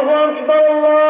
الله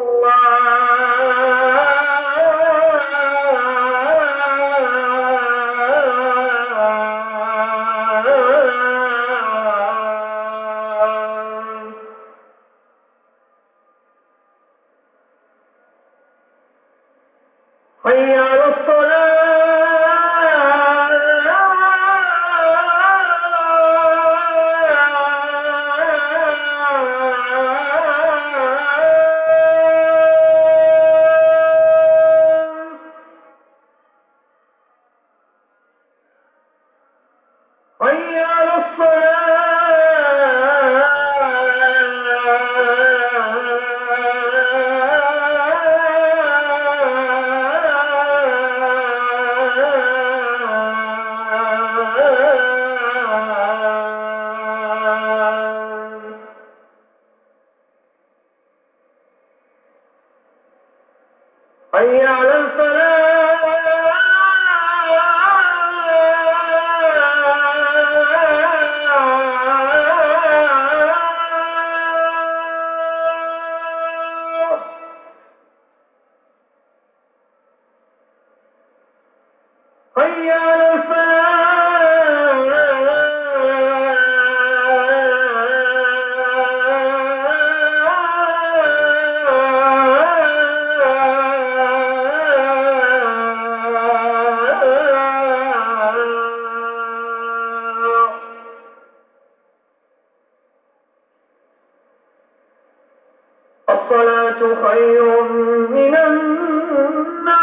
حي على الصلاة حي على الفلاح. الصلاة خير من النوم.